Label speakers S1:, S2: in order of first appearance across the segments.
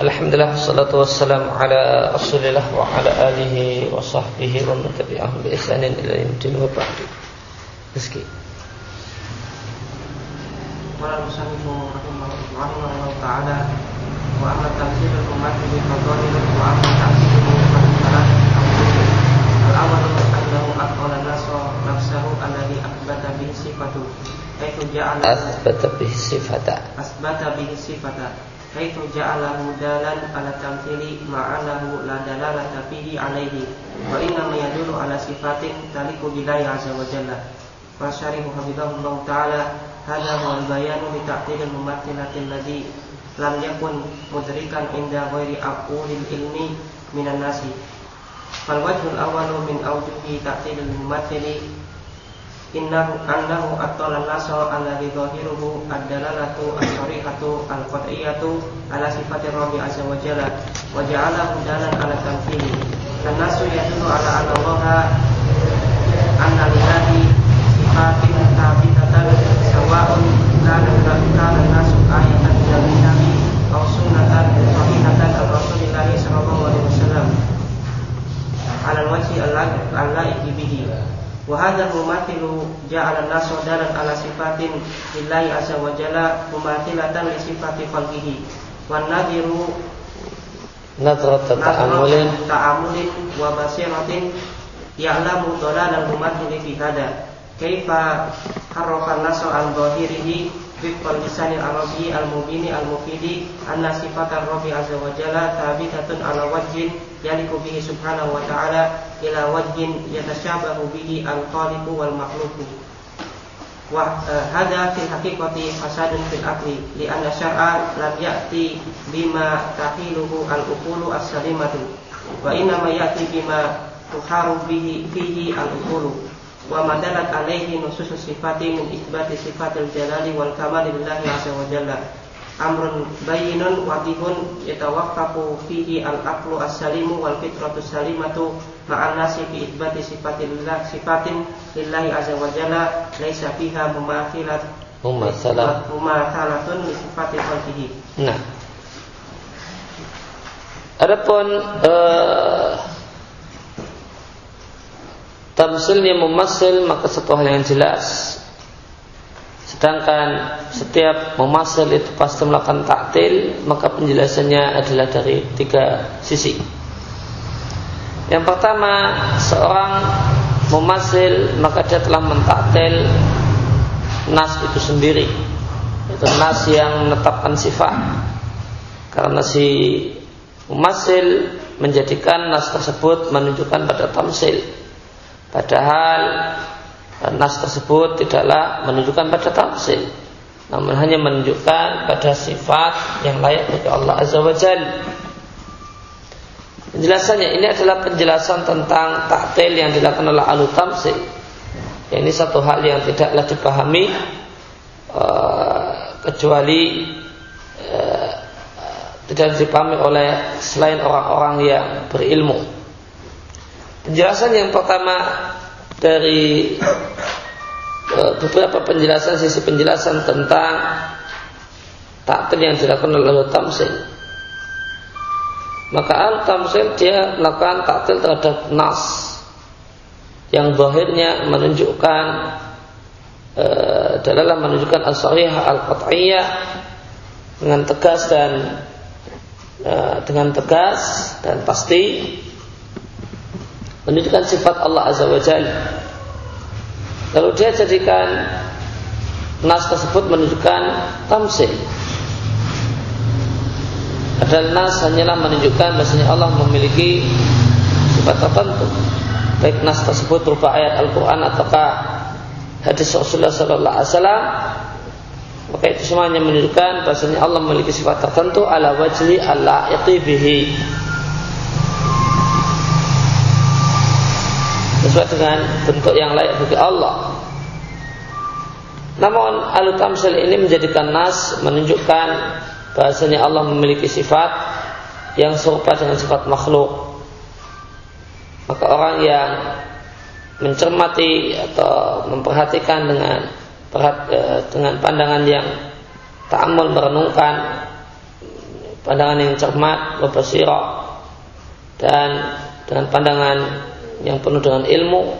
S1: Alhamdulillah salatu wassalamu ala Rasulillah wa ala alihi wa sahbihi wa man tabi'ahum bi ihsanin ila yaumil wa ba'du. Rizki.
S2: Qala musannifu rahimahullah ta'ala wa amma tamsil al-ummat bi fadhil wa amma tamsil al-ummat al-awwal annahu aqala nasa nafsahu alladhi athbata bihi sifatu kaifa ja'ala
S1: athbata bihi sifata
S2: asbata bihi sifata kaitu ja'alahu dalan ala tamthili ma'anahu la dalalata fihi alaihi. Wa inna ma yadullu ala sifatin taliku billahi azza wa jalla. Wa syarihu habibahullah ta'ala hadha huwa al-bayanu li ta'til al-mumattilatil ladhi lam yakun mudrikan inda ghairi aqulil ilmi minan nasi. Fal wajhul awwalu min awjuhi ta'til al-mumattili innahu annahu attala nasa alladhi dhahiruhu ad-dalalatu as-sarihatu al-qat'iyatu ala sifati rabbi azza wa jalla wa ja'alahu dalan ala tamthili an-nasu yadullu ala anna Allah anna lillahi sifatin thabitatan sawa'un kana kana nasu ayatan min nabi aw sunnatan sahihatan al-rasulillah sallallahu alaihi wasallam. Ala al-wajhi al-laiqi bihi wa hadzal mumathilu ja'ala nasu dalan ala sifatin lillahi azza wa jalla mumathilatan li sifati khalqihi wan nadhiru
S1: nadratan ta'amulin
S2: wa basiratin ya'lamu dhalal mumathili fi hada kaifa harrafa nasu an dhahirihi Bifqal lisanil arabi al-mubini al-mufidi Anna sifatan Rabbi azza wa jalla Tabitatun ala wajhin Yaliku bihi subhanahu wa ta'ala Ila wajhin yatasyabahu bihi Al-khaliku wal makhluku Wa uh, hada fil haqiqati fasadun fil akli Lianna syar'a lam ya'ti Bima tahiluhu al-ukulu as-salimatu Wa inna ma ya'ti bima Tuharu bihi fihi al-ukulu wa madalat alaihi nusus sifati min isbati sifatil jalali wal kamali lillahi azza wa jalla. Amrun bayyinun wadihun yatawaqqafu fihi al aqlu as-salimu wal fitratu salimatu ma'an nasi fi isbati sifatillah sifatin lillahi azza wa jalla laisa fiha mumathilat
S1: mumathalah
S2: mumathalatun li sifati khalqihi.
S1: Nah. Adapun uh, tamsilnya memasil maka satu hal yang jelas. Sedangkan setiap memasil itu pasti melakukan taktil maka penjelasannya adalah dari tiga sisi. Yang pertama seorang memasil maka dia telah mentaktil nas itu sendiri. Itu nas yang menetapkan sifat. Karena si memasil menjadikan nas tersebut menunjukkan pada tamsil Padahal nas tersebut tidaklah menunjukkan pada tafsir namun hanya menunjukkan pada sifat yang layak bagi Allah Azza wa Jal. Penjelasannya ini adalah penjelasan tentang taktil yang dilakukan oleh alu tamsil. Ini satu hal yang tidaklah dipahami uh, kecuali uh, tidak dipahami oleh selain orang-orang yang berilmu. Penjelasan yang pertama dari e, beberapa penjelasan sisi penjelasan tentang taktil yang dilakukan oleh tamsil. Maka al tamsil dia melakukan taktil terhadap nas yang zahirnya menunjukkan e, menunjukkan as-sahihah al-qat'iyah dengan tegas dan e, dengan tegas dan pasti menunjukkan sifat Allah Azza wa Jalla. Lalu dia jadikan nas tersebut menunjukkan tamsil. Padahal nas hanyalah menunjukkan bahasanya Allah memiliki sifat tertentu. Baik nas tersebut berupa ayat Al-Quran ataukah hadis Rasulullah Sallallahu Alaihi Wasallam maka itu semuanya menunjukkan bahasanya Allah memiliki sifat tertentu ala wajli Allah bihi sesuai dengan bentuk yang layak bagi Allah. Namun al-tamsil ini menjadikan nas menunjukkan bahasanya Allah memiliki sifat yang serupa dengan sifat makhluk. Maka orang yang mencermati atau memperhatikan dengan e, dengan pandangan yang ta'amul merenungkan pandangan yang cermat wabasirah dan dengan pandangan yang penuh dengan ilmu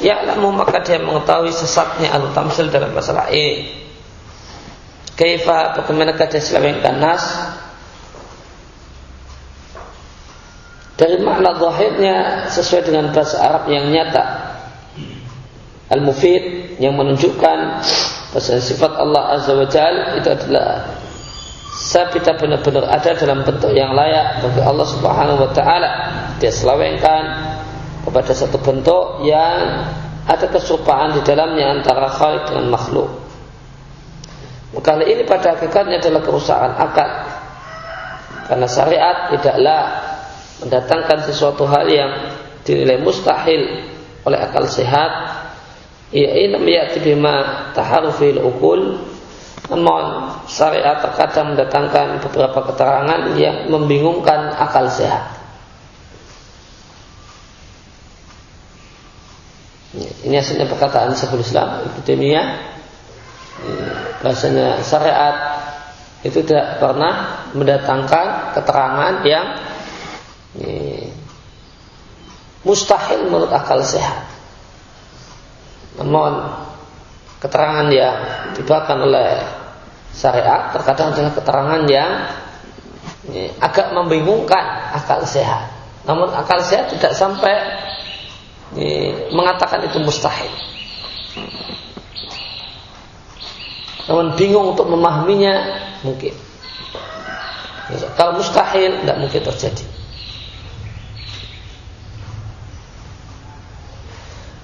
S1: ya'lamu maka dia mengetahui sesatnya al-tamsil dalam masalah ini kaifa bagaimana dia selewengkan nas dari makna zahirnya sesuai dengan bahasa Arab yang nyata. Al-mufid yang menunjukkan bahasa sifat Allah azza wa jal itu adalah sabita benar-benar ada dalam bentuk yang layak bagi Allah subhanahu wa ta'ala. Dia selawengkan kepada satu bentuk yang ada keserupaan di dalamnya antara khalik dengan makhluk. Maka ini pada hakikatnya adalah kerusakan akal karena syariat tidaklah mendatangkan sesuatu hal yang dinilai mustahil oleh akal sehat. Ya ini ya'ti bima taharufil ukul. Namun syariat terkadang mendatangkan beberapa keterangan yang membingungkan akal sehat ini hasilnya perkataan Syekhul Islam Ibnu Taimiyah bahasanya syariat itu tidak pernah mendatangkan keterangan yang mustahil menurut akal sehat. Namun keterangan yang dibawakan oleh syariat terkadang adalah keterangan yang agak membingungkan akal sehat. Namun akal sehat tidak sampai mengatakan itu mustahil. Namun bingung untuk memahaminya mungkin. Kalau mustahil tidak mungkin terjadi.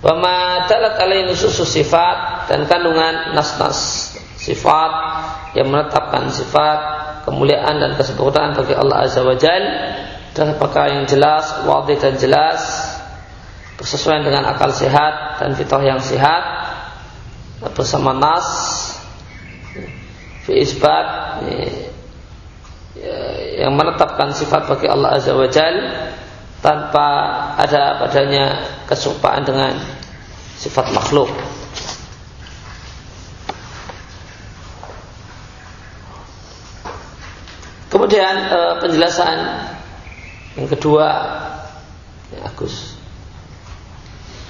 S1: Wama dalat alaihi nusus sifat dan kandungan nas-nas sifat yang menetapkan sifat kemuliaan dan kesempurnaan bagi Allah Azza wa Jal dan perkara yang jelas, wadih dan jelas bersesuaian dengan akal sehat dan fitrah yang sehat bersama nas fi isbat yang menetapkan sifat bagi Allah Azza wa Jal tanpa ada padanya kesumpaan dengan sifat makhluk. Kemudian e, penjelasan yang kedua ya Agus.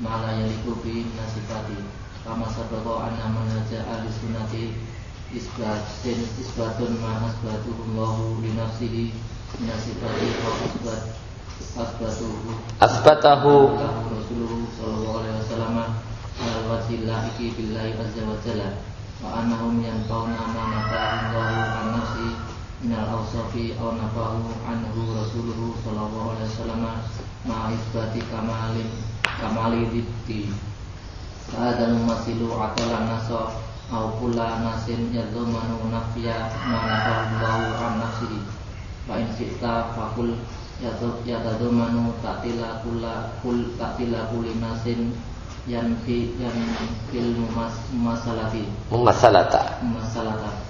S3: ma la yaliku bi nasifati kama sabaqo anna manaja ahli sunnati isbatin isbatun ma asbatuhu Allahu li nafsihi min sifati wa asbat asbatuhu.
S1: Asbatahu.
S3: Rasulullah sallallahu alaihi wasallam al wasilahi billahi azza wa jalla. Wa annahum yanfauna ma nafa'ahu an nafsi awsafi aw nafahu anhu Rasulullah sallallahu alaihi wasallam ma isbati kamalin kamali ditti Hadal masilu atala nasa au kula nasin yadzumanu nafya ma nafahu an nafsihi. Wa in sita fakul yatadumanu ta'tila kula kul ta'tila kulinasin yang fi yang fil mas masalati.
S1: Masalata
S3: masalata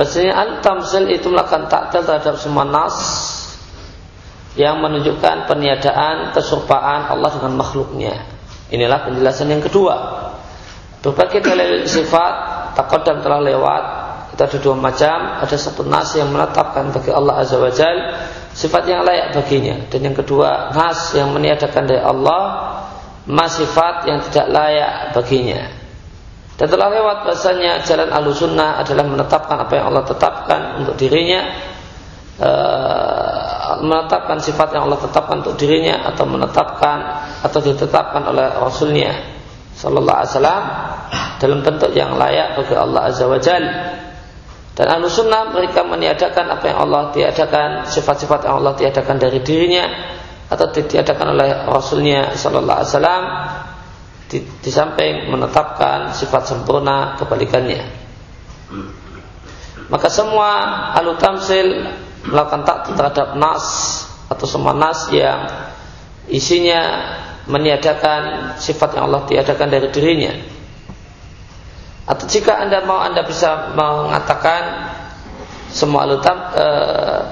S1: Bahasanya al-tamsil itu melakukan taktil terhadap semua nas yang menunjukkan peniadaan keserupaan Allah dengan makhluknya. Inilah penjelasan yang kedua. Berbagai dalil sifat dan telah lewat. Kita ada dua macam. Ada satu nas yang menetapkan bagi Allah Azza wa Jalla sifat yang layak baginya dan yang kedua nas yang meniadakan dari Allah mas sifat yang tidak layak baginya dan telah lewat bahasanya jalan alusunnah adalah menetapkan apa yang Allah tetapkan untuk dirinya uh, menetapkan sifat yang Allah tetapkan untuk dirinya atau menetapkan atau ditetapkan oleh Rasulnya Sallallahu Alaihi Wasallam dalam bentuk yang layak bagi Allah Azza wa Jal. Dan ahlu sunnah mereka meniadakan apa yang Allah tiadakan, sifat-sifat yang Allah tiadakan dari dirinya atau ditiadakan oleh Rasulnya Sallallahu Alaihi Wasallam di, di samping menetapkan sifat sempurna kebalikannya. Maka semua ahlu tamsil melakukan taktid terhadap nas atau semua nas yang isinya meniadakan sifat yang Allah tiadakan dari dirinya. Atau jika anda mau anda bisa mengatakan semua alutam uh,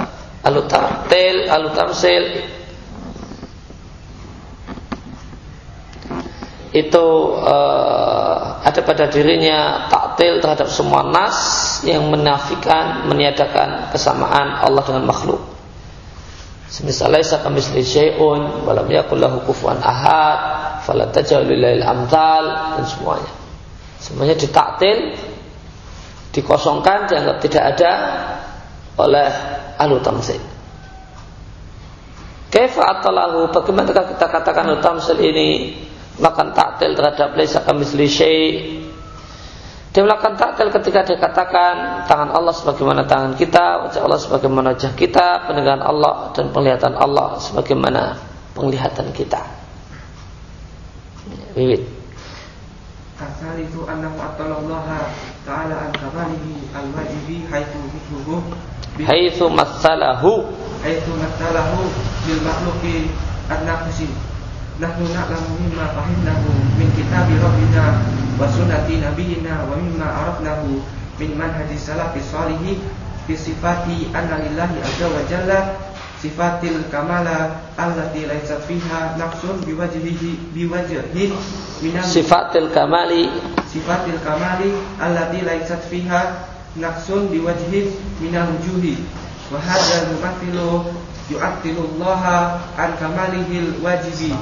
S1: alutamtil alutamsil itu uh, ada pada dirinya taktil terhadap semua nas yang menafikan meniadakan kesamaan Allah dengan makhluk. Semisal laisa kamitsli syai'un wa lam yakul lahu kufuwan ahad, fala tajallul amtal dan semuanya. Semuanya ditaktil, dikosongkan, dianggap tidak ada oleh ahlu tamsil. Kaifa atalahu bagaimana kita katakan ahlu tamsil ini melakukan taktil terhadap laisa kamitsli syai' Dia melakukan taktil ketika dia katakan tangan Allah sebagaimana tangan kita, wajah Allah sebagaimana wajah kita, pendengaran Allah dan penglihatan Allah sebagaimana penglihatan kita. Wiwit.
S4: Atallallaha ta'ala an kamalihi al-wajibi haitsu mithluhu
S1: haitsu masalahu
S4: haitsu masalahu bil makhluqi an-naqsi nahnu na'lamu mimma fahimnahu min kitabi rabbina wa sunnati nabiyina wa mimma arafnahu min manhaji salafi salihi fi sifati anna lillahi azza wa jalla sifatil kamala allati laysat fiha naqsun biwajhihi biwajhi minal
S1: sifatil kamali.
S4: sifatil kamali allati laysat fiha naqsun biwajhi minal wujuhi. Wa hadzal mumathilu yu'attilu Allah an kamalihil wajibi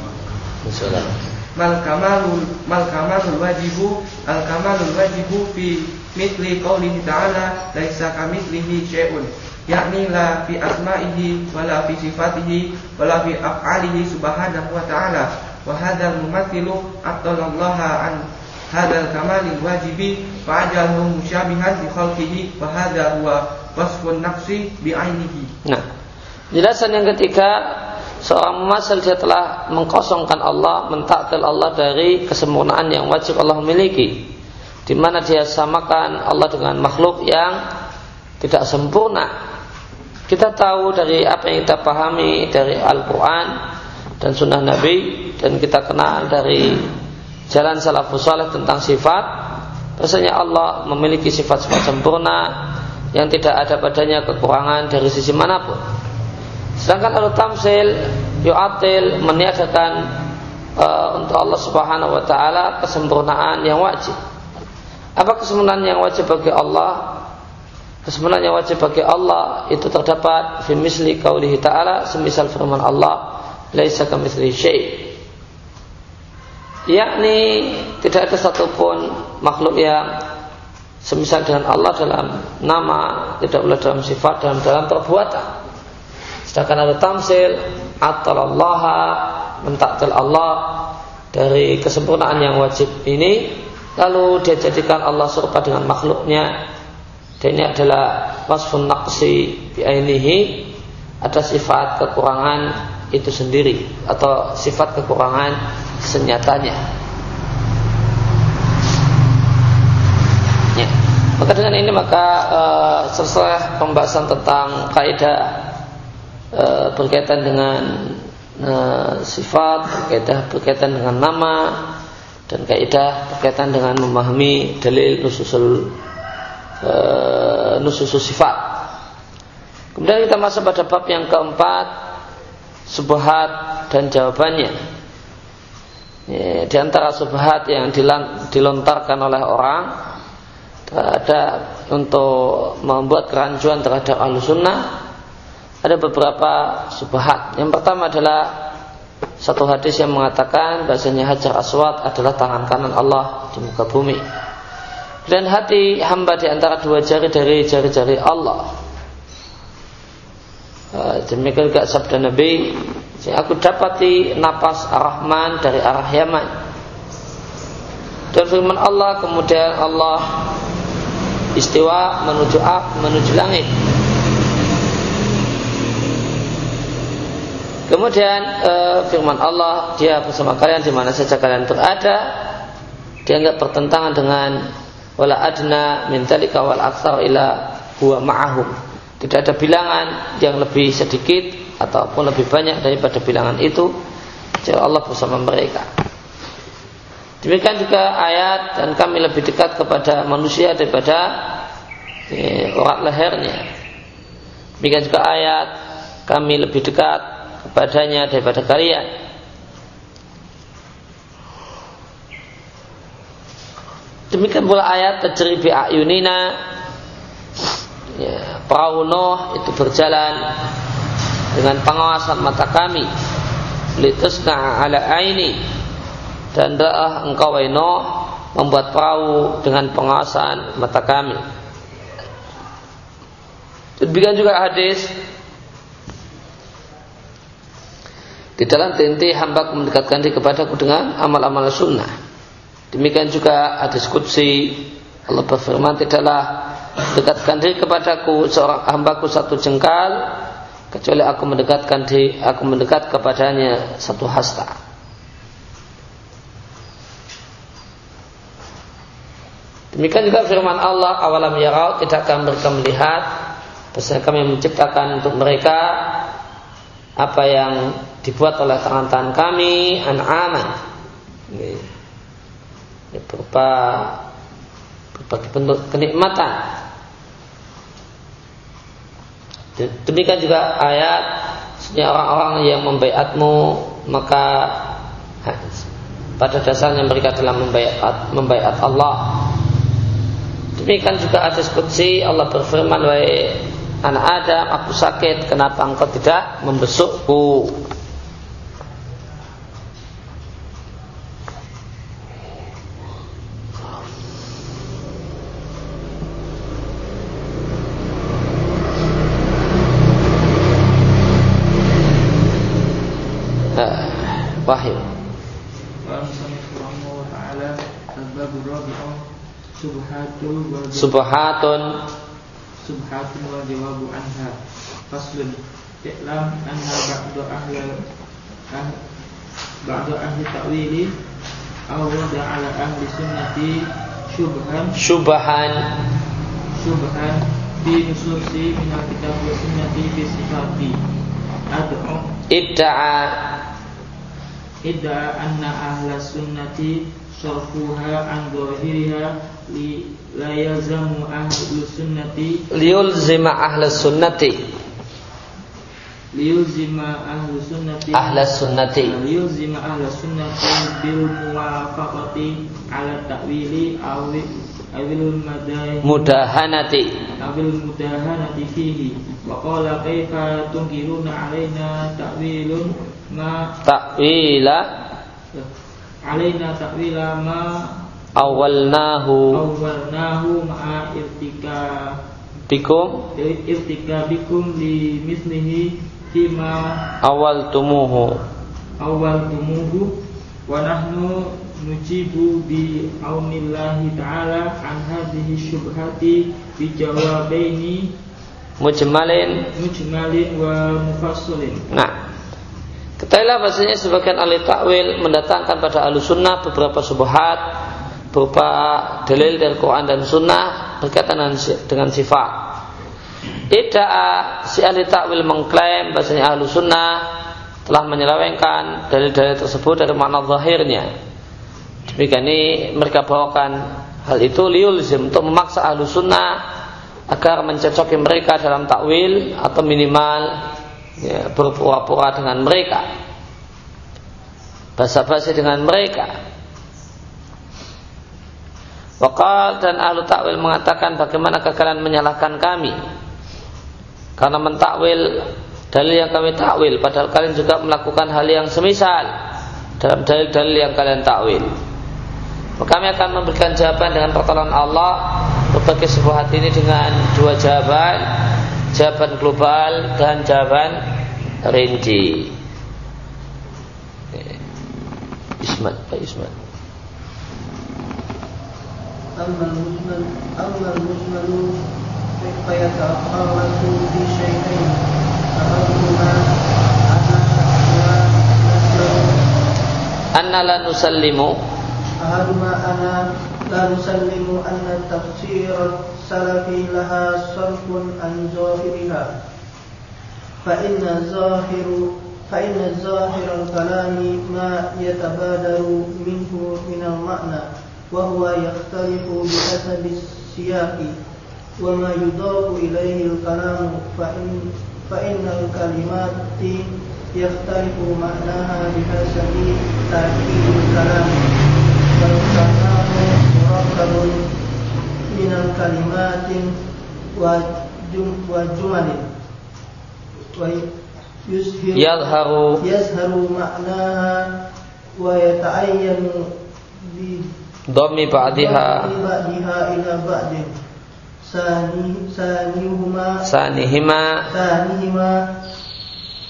S4: mal kamalul mal kamalul wajibu al kamalul wajibu fi mitli qaulihi ta'ala laisa kamitslihi syai'un. Yakni la fi asma'ihi wala fi sifatihi wala fi af'alihi subhanahu wa ta'ala. Wa hadzal mumathilu atallaha an hadzal kamalil wajibi fa ajalahu musyabihan bi khalqihi wa hadza huwa wasfun nafsi bi ainihi.
S1: Nah. Jelasan yang ketiga seorang memasal dia telah mengkosongkan Allah, mentaktil Allah dari kesempurnaan yang wajib Allah miliki. Di mana dia samakan Allah dengan makhluk yang tidak sempurna. Kita tahu dari apa yang kita pahami dari Al-Quran dan Sunnah Nabi dan kita kenal dari jalan salafus saleh tentang sifat. Rasanya Allah memiliki sifat-sifat sempurna yang tidak ada padanya kekurangan dari sisi mana pun. Sedangkan al tamsil yu'atil meniadakan uh, untuk Allah Subhanahu wa taala kesempurnaan yang wajib. Apa kesempurnaan yang wajib bagi Allah? Kesempurnaan yang wajib bagi Allah itu terdapat fi misli qaulihi ta'ala semisal firman Allah laisa kamitsli syai. Yakni tidak ada satupun makhluk yang semisal dengan Allah dalam nama, tidak pula dalam sifat, dalam dalam perbuatan. Sedangkan ada tamsil Allah mentaktil Allah dari kesempurnaan yang wajib ini lalu dia jadikan Allah serupa dengan makhluknya dan ini adalah wasfun naqsi bi'ainihi ada sifat kekurangan itu sendiri atau sifat kekurangan senyatanya ya. maka dengan ini maka uh, selesai pembahasan tentang kaidah e, berkaitan dengan e, sifat, berkaitan, berkaitan dengan nama dan kaidah berkaitan dengan memahami dalil nususul e, nususul sifat. Kemudian kita masuk pada bab yang keempat subhat dan jawabannya. Ya, di antara subhat yang dilontarkan oleh orang ada untuk membuat kerancuan terhadap al-sunnah ada beberapa subhat. Yang pertama adalah satu hadis yang mengatakan bahasanya Hajar Aswad adalah tangan kanan Allah di muka bumi. Dan hati hamba di antara dua jari dari jari-jari Allah. Eh, demikian juga sabda Nabi aku dapati napas Ar-Rahman dari arah Yaman dan firman Allah kemudian Allah istiwa menuju ak menuju langit kemudian e, firman Allah dia bersama kalian di mana saja kalian berada dia enggak bertentangan dengan wala adna min talika wal ila huwa ma'ahum tidak ada bilangan yang lebih sedikit ataupun lebih banyak daripada bilangan itu kecuali Allah bersama mereka. Demikian juga ayat dan kami lebih dekat kepada manusia daripada eh, urat lehernya. Demikian juga ayat kami lebih dekat kepadanya daripada kalian. Demikian pula ayat tajribi ayunina. Ya, perahu Nuh itu berjalan dengan pengawasan mata kami. Litusna ala aini. Dan dah engkau Nuh membuat perahu dengan pengawasan mata kami. Demikian juga hadis di dalam tinti hamba mendekatkan diri kepadaku dengan amal-amal sunnah. Demikian juga hadis kudsi Allah berfirman tidaklah dekatkan diri kepadaku seorang hambaku satu jengkal kecuali aku mendekatkan diri aku mendekat kepadanya satu hasta. Demikian juga firman Allah awalam yarau tidakkah mereka melihat bahwa kami menciptakan untuk mereka apa yang dibuat oleh tangan-tangan kami an-aman ini berupa berbagai bentuk kenikmatan Demikian juga ayat orang-orang yang membaiatmu maka pada dasarnya mereka telah membaiat membaiat Allah. Demikian juga hadis qudsi Allah berfirman wahai anak Adam aku sakit kenapa engkau tidak membesukku. Wahyu. Subhatun
S5: Subhatun wa jawabu anha Faslun. Iklam anha ba'du ahli ah, Ba'du ahli ta'wili Awwada ala ahli sunnati Syubhan.
S1: Syubhan.
S5: Syubhan Fi nususi minal kitab wa sunnati Fi sifati. Ad'u.
S1: Idda'a.
S5: Idda anna ahla sunnati sarfuha an zahiriha li la yazamu ahlu sunnati.
S1: Liyulzima ahla sunnati.
S5: Liyulzima ahlu sunnati.
S1: Ahla sunnati.
S5: Liyulzima ahla sunnati bil muwafaqati ala ta'wili awi awil
S1: mudahanati.
S5: Awil mudahanati fihi. Wa qala kaifa tunkiruna alaina ta'wilun ma
S1: ta'wila
S5: alaina ta'wila ma
S1: awalnahu
S5: awalnahu ma'a irtika.
S1: Bikum
S5: irtika bikum li mislihi fima
S1: awal tumuhu
S5: awal tumuhu wa nahnu nujibu bi aunillahi ta'ala an hadhihi syubhati bi jawabaini
S1: mujmalin.
S5: mujmalin wa mufassalin
S1: nah Ketahuilah bahasanya sebagian ahli takwil mendatangkan pada ahli sunnah beberapa subhat berupa dalil dari Quran dan sunnah berkaitan dengan, sifat. Tidak si ahli takwil mengklaim bahasanya ahli sunnah telah menyelewengkan dalil-dalil tersebut dari makna zahirnya. Demikian ini mereka bawakan hal itu liulzim untuk memaksa ahli sunnah agar mencocoki mereka dalam takwil atau minimal ya, berpura-pura dengan mereka. Basa-basi dengan mereka. Wakal dan ahlu takwil mengatakan bagaimana kalian menyalahkan kami? Karena mentakwil dalil yang kami takwil padahal kalian juga melakukan hal yang semisal dalam dalil-dalil yang kalian takwil. Kami akan memberikan jawaban dengan pertolongan Allah berbagai sebuah hati ini dengan dua jawaban jawaban global dan jawaban rinci. Ismat, Pak Ismat.
S6: أما المجمل أما المجمل فيتخلص في شيئين أحدهما
S1: أن لا نسلم
S6: أحدهما أنا لا نسلم أن تفسير السلف لها صرف عن ظاهرها. فإن ظاهر فإن ظاهر الكلام ما يتبادر منه من المعنى وهو يختلف بحسب السياق. وما يضاف إليه الكلام فإن فإن الكلمات يختلف معناها بحسب تأكيد الكلام. فالكلام murakabun minal kalimatin wa
S1: jumalin.
S6: Wa yuzhiru yazharu
S1: yazharu ma'naha wa yata'ayyanu bi dhammi ba'diha.
S6: Ba'diha ila ba'din. Sani sanihuma
S1: sanihima.
S6: sanihima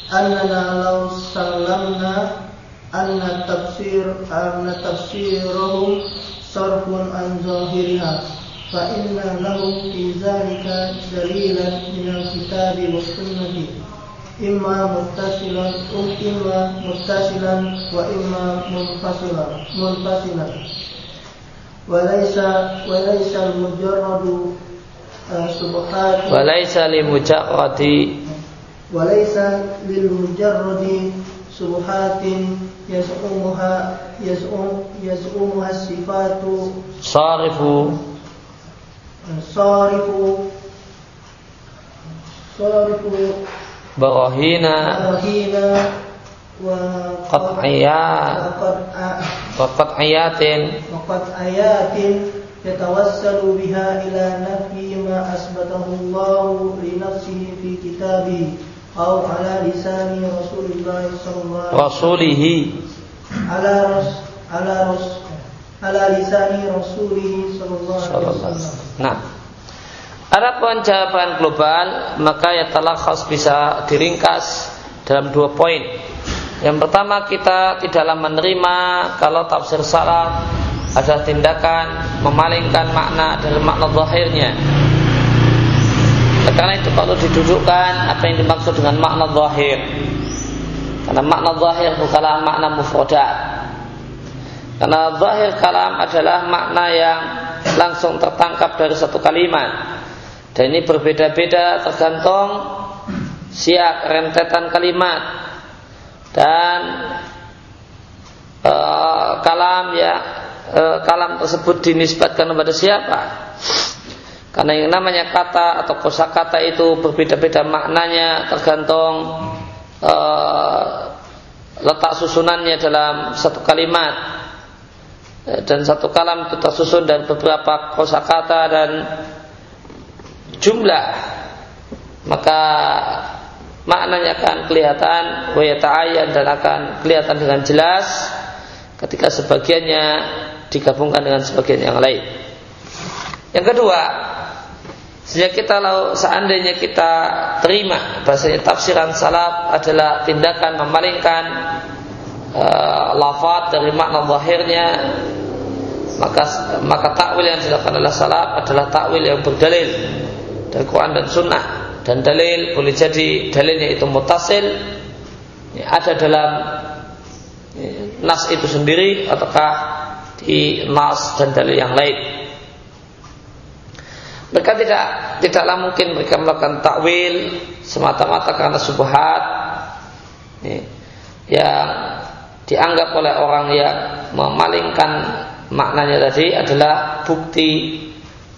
S6: annana law sallamna anna tafsir Sarfun an zahiriha Fa inna lahum fi zalika Dalilan minal kitabi wa sunnati Imma muttasilan um Imma muttasilan Wa imma munfasilan Munfasilan وليس وليس المجرد سبحات
S1: وليس لمجرد
S6: وليس للمجرد سبحات يزعمها يزعم يزعمها الصفات
S1: صارف
S6: صارف صارف
S1: براهين
S6: براهين
S1: قطعيات وقطعيات
S6: وقطعيات يتوسل بها إلى نفي ما أثبته الله لنفسه في كتابه أو على لسان رسول الله صلى الله عليه وسلم
S1: رسوله
S6: على رس على رس على لسان رسوله صلى الله عليه وسلم
S1: Nah, Adapun jawaban global maka ya telah khas bisa diringkas dalam dua poin. Yang pertama kita tidaklah menerima kalau tafsir salaf ada tindakan memalingkan makna dalam makna zahirnya. Karena itu kalau didudukkan apa yang dimaksud dengan makna zahir. Karena makna zahir bukanlah makna mufradat. Karena zahir kalam adalah makna yang langsung tertangkap dari satu kalimat. Dan ini berbeda-beda tergantung siak rentetan kalimat dan e, kalam ya e, kalam tersebut dinisbatkan kepada siapa karena yang namanya kata atau kosakata itu berbeda-beda maknanya tergantung e, letak susunannya dalam satu kalimat e, dan satu kalam itu tersusun dari beberapa kosakata dan jumlah maka maknanya akan kelihatan wayata'ayan dan akan kelihatan dengan jelas ketika sebagiannya digabungkan dengan sebagian yang lain. Yang kedua, sejak kita lalu seandainya kita terima bahasanya tafsiran salaf adalah tindakan memalingkan uh, lafaz dari makna zahirnya maka maka takwil yang dilakukan oleh salaf adalah takwil yang berdalil dari Quran dan Sunnah. Dan dalil boleh jadi dalilnya itu mutasil ya, ada dalam ya, nas itu sendiri ataukah di nas dan dalil yang lain mereka tidak tidaklah mungkin mereka melakukan takwil semata-mata karena subhat. Ya, yang dianggap oleh orang yang memalingkan maknanya tadi adalah bukti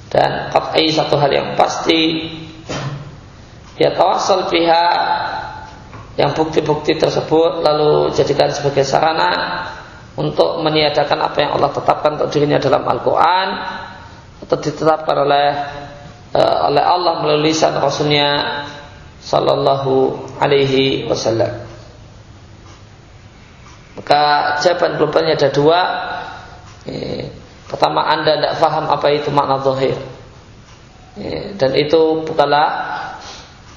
S1: dan qat'i satu hal yang pasti. Ya tawassul pihak yang bukti-bukti tersebut lalu jadikan sebagai sarana untuk meniadakan apa yang Allah tetapkan untuk dirinya dalam Al-Quran atau ditetapkan oleh uh, oleh Allah melalui lisan Rasulnya Sallallahu Alaihi Wasallam. Maka jawaban globalnya ada dua. Eh, pertama anda tidak faham apa itu makna zahir. Eh, dan itu bukanlah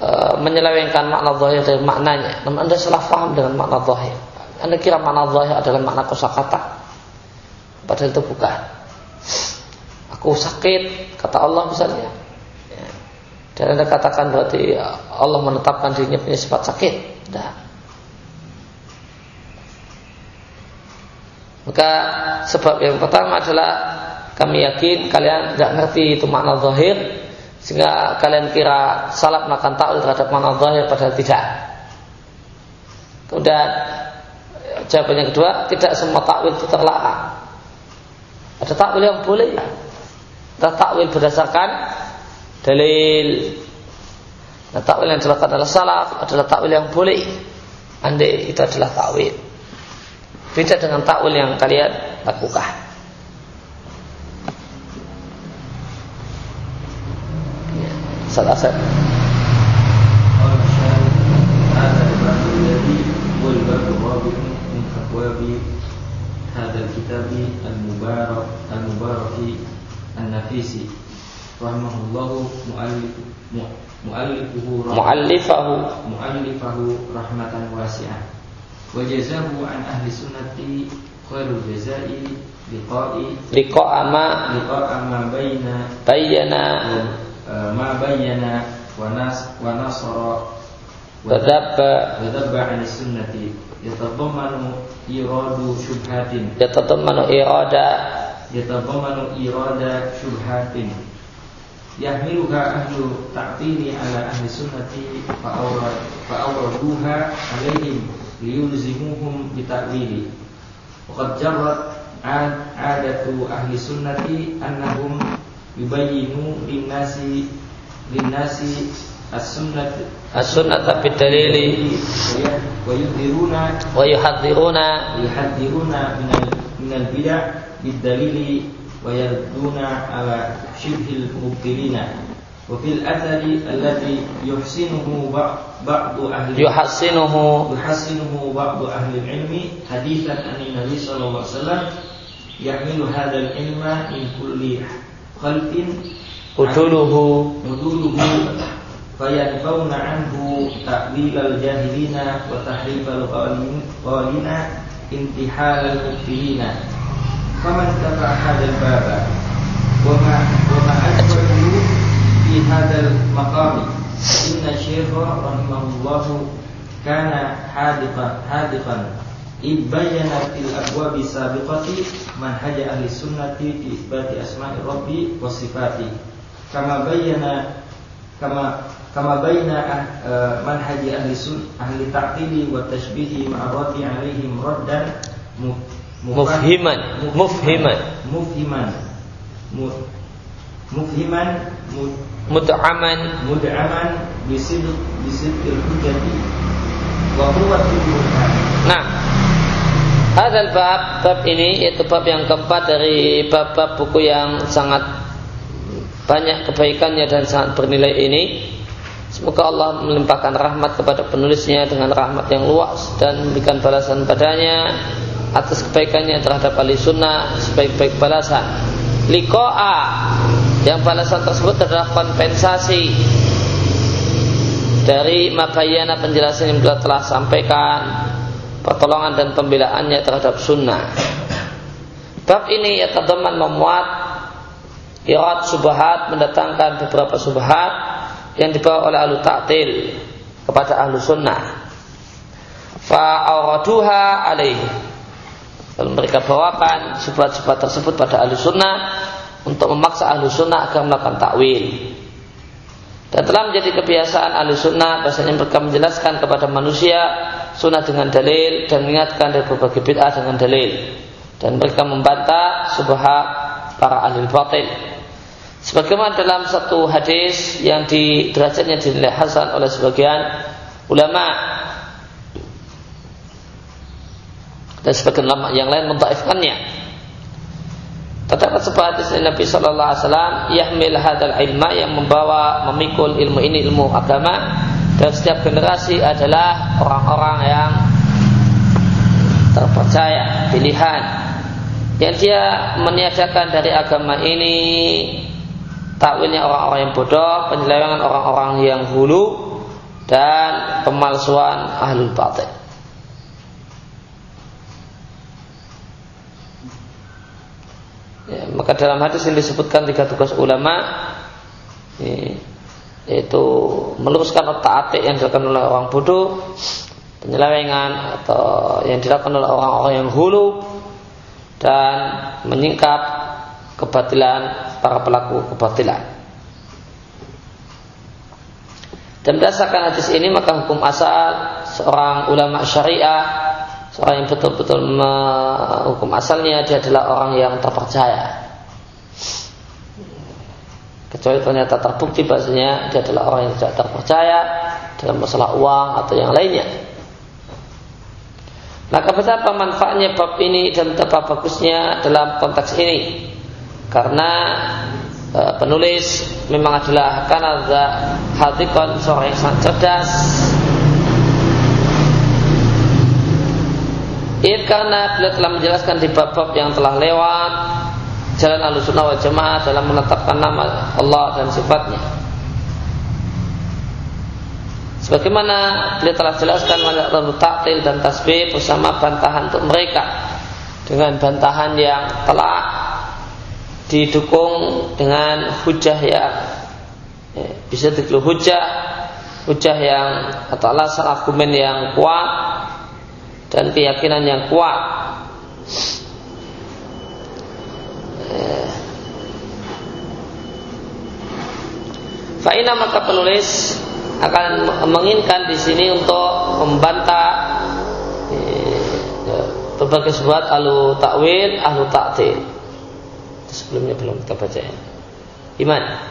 S1: e, menyelewengkan makna zahir dari maknanya. Namun Anda salah paham dengan makna zahir. Anda kira makna zahir adalah makna kosakata. Padahal itu bukan. Aku sakit, kata Allah misalnya. Ya. Dan Anda katakan berarti Allah menetapkan dirinya punya sifat sakit. Tidak. Maka sebab yang pertama adalah kami yakin kalian tidak ngerti itu makna zahir sehingga kalian kira salah melakukan takwil terhadap makna zahir padahal tidak. Kemudian jawaban yang kedua, tidak semua takwil itu terlarang. Ada takwil yang boleh Ada takwil berdasarkan dalil. Nah, takwil yang dilakukan adalah salaf adalah takwil yang boleh. Andai itu adalah takwil. Beda dengan takwil yang kalian lakukan. Salah satu.
S7: هذا الكتاب المبارك المبارك An-Nafisi. Rahimahullahu muallifu muallifuhu muallifahu.
S1: muallifahu
S7: rahmatan wasi'ah. Wa jazahu an ahli sunnati khairul jazai liqa'i
S1: liqa'a ma
S7: liqa'a ma baina
S1: bayyana
S7: uh, ma bayyana wa
S1: nas
S7: wa nasara wadabba wadabba an sunnati.
S1: Yatadammanu iradu
S7: syubhatin yatadammanu irada yatadamanu irada syubhatin. Yahmiluha ahlu ta'tili ala ahli sunnati fa'awraduha alaihim liyulzimuhum bita'wili. Waqad jarrat adatu ahli sunnati annahum yubayyinu
S1: linnasi linnasi
S7: as-sunnat
S1: as-sunnat
S7: bidalili wa yuhdiruna wa yuhaddiruna. yuhaddiruna minal minal bid'ah. بالدليل ويردون على شبه المبطلين وفي الأثر الذي يحسنه بعض أهل
S1: يحسنه
S7: يحسنه بعض أهل العلم حديثا عن النبي صلى الله عليه وسلم يحمل هذا العلم من كل خلف
S1: أدله
S7: أدله فينفون عنه تأويل الجاهلين وتحريف الغالين انتحال المبتلين فمن تبع هذا الباب وما وما أجمله في هذا المقام إن الشيخ رحمه الله كان حاذقا حاذقا إذ بين في الأبواب السابقة منهج أهل السنة في إثبات أسماء الرب وصفاته كما بين كما كما بين منهج أهل السنة أهل التعطيل والتشبيه مع الرد عليهم ردا
S1: mufhiman. Mufhiman.
S7: Mufhiman. Mufhiman.
S1: Mut'aman.
S7: Mut'aman. Bisidq bisidqil hujjati. Wa quwwatil burhan
S1: nah. Hadal bab, bab ini yaitu bab yang keempat dari bab-bab buku yang sangat banyak kebaikannya dan sangat bernilai ini. Semoga Allah melimpahkan rahmat kepada penulisnya dengan rahmat yang luas dan memberikan balasan padanya atas kebaikannya terhadap ahli sunnah sebaik-baik balasan. Likoa yang balasan tersebut adalah kompensasi dari mabayana penjelasan yang beliau telah sampaikan pertolongan dan pembelaannya terhadap sunnah. Bab ini ya teman memuat irat subhat mendatangkan beberapa subhat yang dibawa oleh ahlu ta'til kepada ahlu sunnah. Fa'awraduha alaihi. Lalu mereka bawakan subhat-subhat tersebut pada ahlu sunnah untuk memaksa ahlu sunnah agar melakukan takwil. Dan telah menjadi kebiasaan ahli sunnah bahasanya mereka menjelaskan kepada manusia sunnah dengan dalil dan mengingatkan dari berbagai bid'ah dengan dalil. Dan mereka membantah subhat para ahli batil. Sebagaimana dalam satu hadis yang di derajatnya dinilai hasan oleh sebagian ulama dan sebagian ulama yang lain mentaifkannya. Terdapat sebuah hadis dari Nabi Shallallahu Alaihi Wasallam yahmil hadal ilma yang membawa memikul ilmu ini ilmu agama. Dan setiap generasi adalah orang-orang yang terpercaya pilihan. Yang dia meniadakan dari agama ini takwilnya orang-orang yang bodoh penyelewengan orang-orang yang hulu dan pemalsuan ahlul batil. Ya, maka dalam hadis yang disebutkan tiga tugas ulama yaitu meluruskan otak atik yang dilakukan oleh orang bodoh, penyelewengan atau yang dilakukan oleh orang-orang yang hulu dan menyingkap kebatilan para pelaku kebatilan. Dan berdasarkan hadis ini maka hukum asal seorang ulama syariah Seorang yang betul-betul hukum asalnya dia adalah orang yang terpercaya. Kecuali ternyata terbukti bahasanya dia adalah orang yang tidak terpercaya dalam masalah uang atau yang lainnya. Maka betapa manfaatnya bab ini dan betapa bagusnya dalam konteks ini. Karena e, penulis memang adalah karena hadikon seorang yang sangat cerdas Ini karena beliau telah menjelaskan di bab-bab yang telah lewat jalan al-sunnah wal jamaah dalam menetapkan nama Allah dan sifatnya. Sebagaimana beliau telah jelaskan lalu taktil dan tasbih bersama bantahan untuk mereka dengan bantahan yang telah didukung dengan hujah yang ya, bisa dikelu hujah hujah yang atau alasan argumen yang kuat dan keyakinan yang kuat. Eh. Fa'ina maka penulis akan menginginkan di sini untuk membantah eh, berbagai sebab alu takwil, ahlu taktil. Sebelumnya belum kita baca ya. Iman.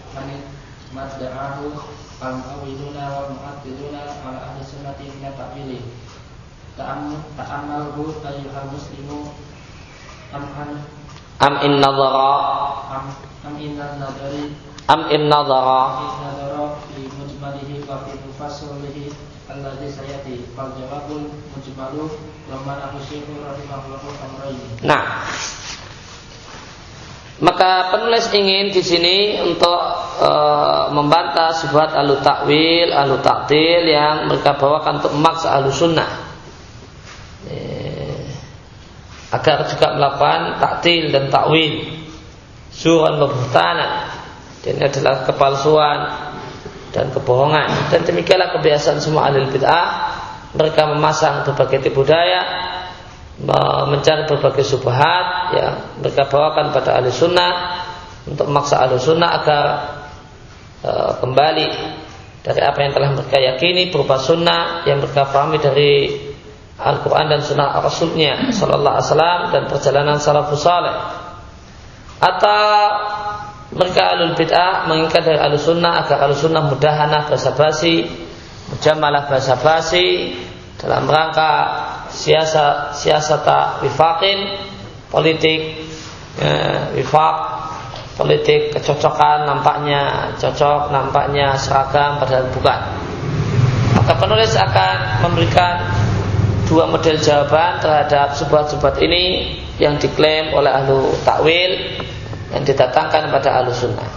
S1: Hani madda'ahu wal mu'addiduna ala ahli sunnati min ta'wili. Am an am in nadhara am am in nadhari am in nadhara in nadhara fi mujmalihi wa fi mufassilihi alladhi sayati. Fal jawabul mujmalu wa man ahsyaihu rahimahullahu amrayn nah maka penulis ingin di sini untuk e, membantah subhat alu takwil, alu taktil yang mereka bawakan untuk memaksa alu sunnah. E, agar juga melakukan taktil dan takwil, suran berbutana. Dan ini adalah kepalsuan dan kebohongan. Dan demikianlah kebiasaan semua ahli bid'ah. Mereka memasang berbagai tipu daya mencari berbagai subhat yang mereka bawakan pada ahli sunnah untuk memaksa ahli sunnah agar e, kembali dari apa yang telah mereka yakini berupa sunnah yang mereka pahami dari Al-Quran dan sunnah Rasulnya Sallallahu Alaihi Wasallam dan perjalanan salafus saleh. Atau mereka alul bid'ah mengingat dari alul sunnah agar alul sunnah mudahanah bahasa basi mujamalah bahasa basi dalam rangka siasa siasata wifaqin politik ya, wifaq politik kecocokan nampaknya cocok nampaknya seragam padahal bukan. Maka penulis akan memberikan dua model jawaban terhadap sebuah-sebuah ini yang diklaim oleh ahlu takwil yang didatangkan pada ahlu sunnah.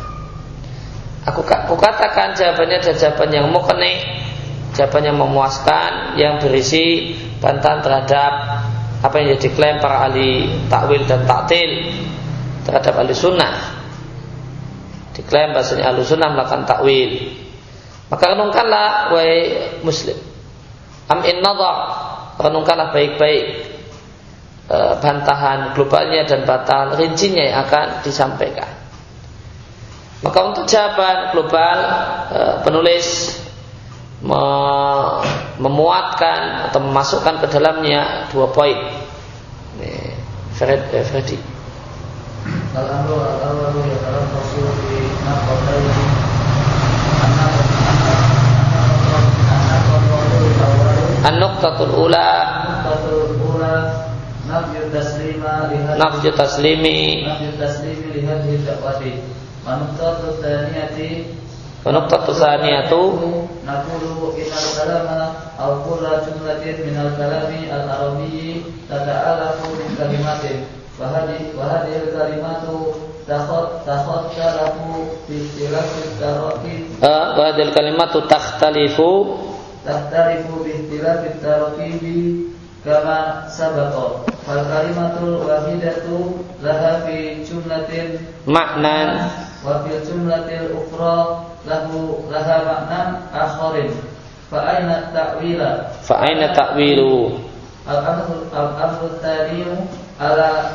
S1: Aku, aku katakan jawabannya adalah jawaban yang mukni jawaban yang memuaskan yang berisi bantahan terhadap apa yang jadi klaim para ahli takwil dan taktil terhadap ahli sunnah. Diklaim bahasanya ahli sunnah melakukan takwil. Maka renungkanlah wahai muslim. Am in nadar renungkanlah baik-baik e, bantahan globalnya dan bantahan rincinya yang akan disampaikan. Maka untuk jawaban global e, penulis memuatkan atau memasukkan ke dalamnya dua poin. Fred, eh, Freddy.
S8: Naqdaihi
S1: An-nuqtatul ula
S8: Nafyu taslima
S1: Nafyu taslimi
S8: Nafyu taslimi lihat dakwati Manuqtatul taniyati Jumlatin minal kalami al-arabiyyi Tata'alafu min kalimatin. Wahadi wahadi kalimatu Takhot takhot kalafu Fi istilafit tarokin
S1: Wahadil kalimatu takhtalifu.
S8: Takhtalifu bi istilafit tarokibi Kama sabato Fal kalimatul wahidatu Laha fi lahu laha maknan akharin. Fa aina ta'wila?
S1: Fa aina ta'wilu?
S8: Al-amru al-amru taniyu ala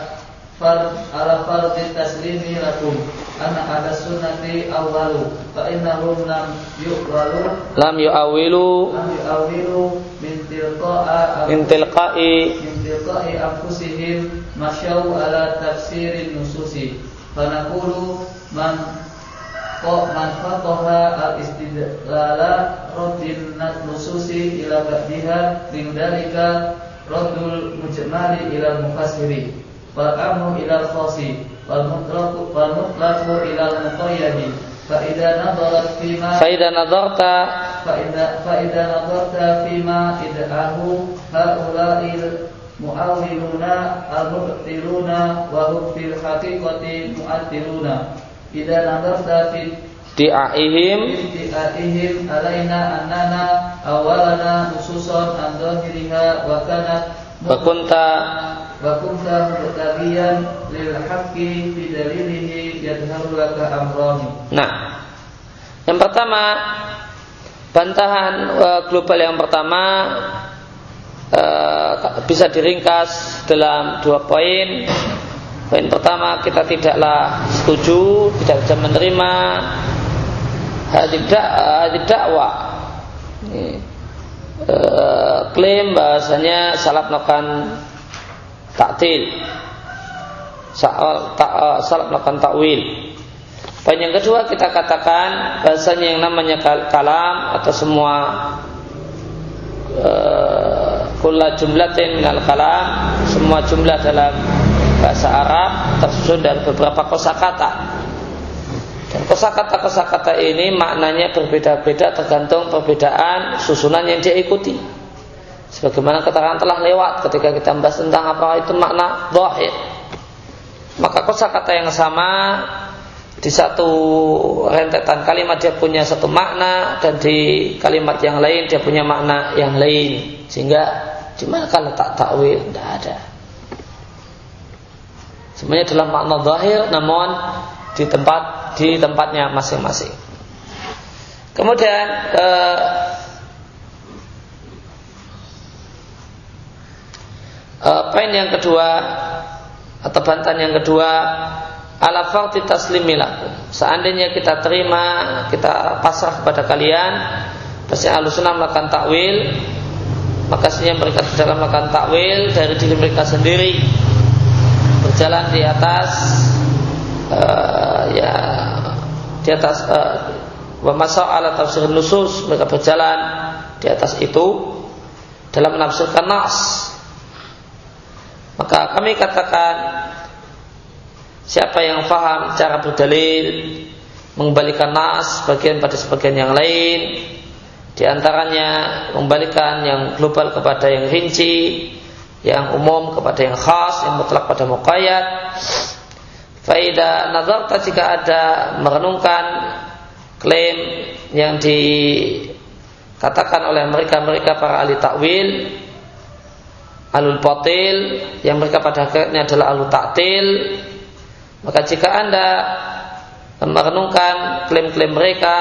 S8: far ala fardhi taslimi lakum. Anna ada sunnati awwalu. Fa innahum lam yuqbalu
S1: Lam yu'awilu?
S8: Lam yu'awilu min tilqa'a
S1: Min tilqai?
S8: Min tilqa'i anfusihim. Masyaw ala tafsirin nususi. Fa naqulu man Kok man faqaha al-istidlala Raddin nususi ila ba'diha Min dalika Raddul mujmali ila mufassiri. Wal amru ila khasi Wal mutlaqu wal mutlaqu ila muqayyadi Fa idza nadarat fima
S1: Fa idza nadarta
S8: fa idza fa idza nadarta fima id'ahu haula'il mu'awwiluna al-mubtiluna wa hum fil haqiqati mu'attiluna Idza nadarta fi
S1: di'aihim
S8: Ibti'atihim alaina annana awalana nususan an zahiriha wa kanat
S1: wa kunta
S8: wa kunta mutabiyan lil haqqi fi dalilihi yadharu laka amrani.
S1: Nah, yang pertama bantahan uh, global yang pertama uh, bisa diringkas dalam dua poin. Poin pertama kita tidaklah setuju, tidak bisa menerima tidak dakwah. Uh, klaim bahasanya salah melakukan taktil, salah, ta, salah melakukan takwil. Poin yang kedua kita katakan bahasanya yang namanya kalam atau semua kula jumlatin minal kalam semua jumlah dalam bahasa Arab tersusun dari beberapa kosakata. Dan kosakata-kosakata ini maknanya berbeda-beda tergantung perbedaan susunan yang dia ikuti. Sebagaimana keterangan telah lewat ketika kita membahas tentang apa itu makna zahir maka kosakata yang sama di satu rentetan kalimat dia punya satu makna dan di kalimat yang lain dia punya makna yang lain. Sehingga gimana kalau tak takwil tidak ada semuanya dalam makna zahir namun di tempat di tempatnya masing-masing kemudian eh, eh, poin yang kedua atau bantahan yang kedua ala farti taslimilakum. Seandainya kita terima, kita pasrah kepada kalian, pasti alusunah melakukan takwil, maka mereka dalam melakukan takwil dari diri mereka sendiri berjalan di atas uh, ya di atas uh, ala tafsir nusus mereka berjalan di atas itu dalam menafsirkan nas. Maka kami katakan Siapa yang faham cara berdalil Mengembalikan nas Sebagian pada sebagian yang lain Di antaranya Mengembalikan yang global kepada yang rinci Yang umum kepada yang khas Yang mutlak pada muqayyad. Faidah nazarta jika ada Merenungkan Klaim yang dikatakan oleh mereka-mereka para ahli takwil alul potil yang mereka pada akhirnya adalah alul taktil maka jika anda merenungkan klaim-klaim mereka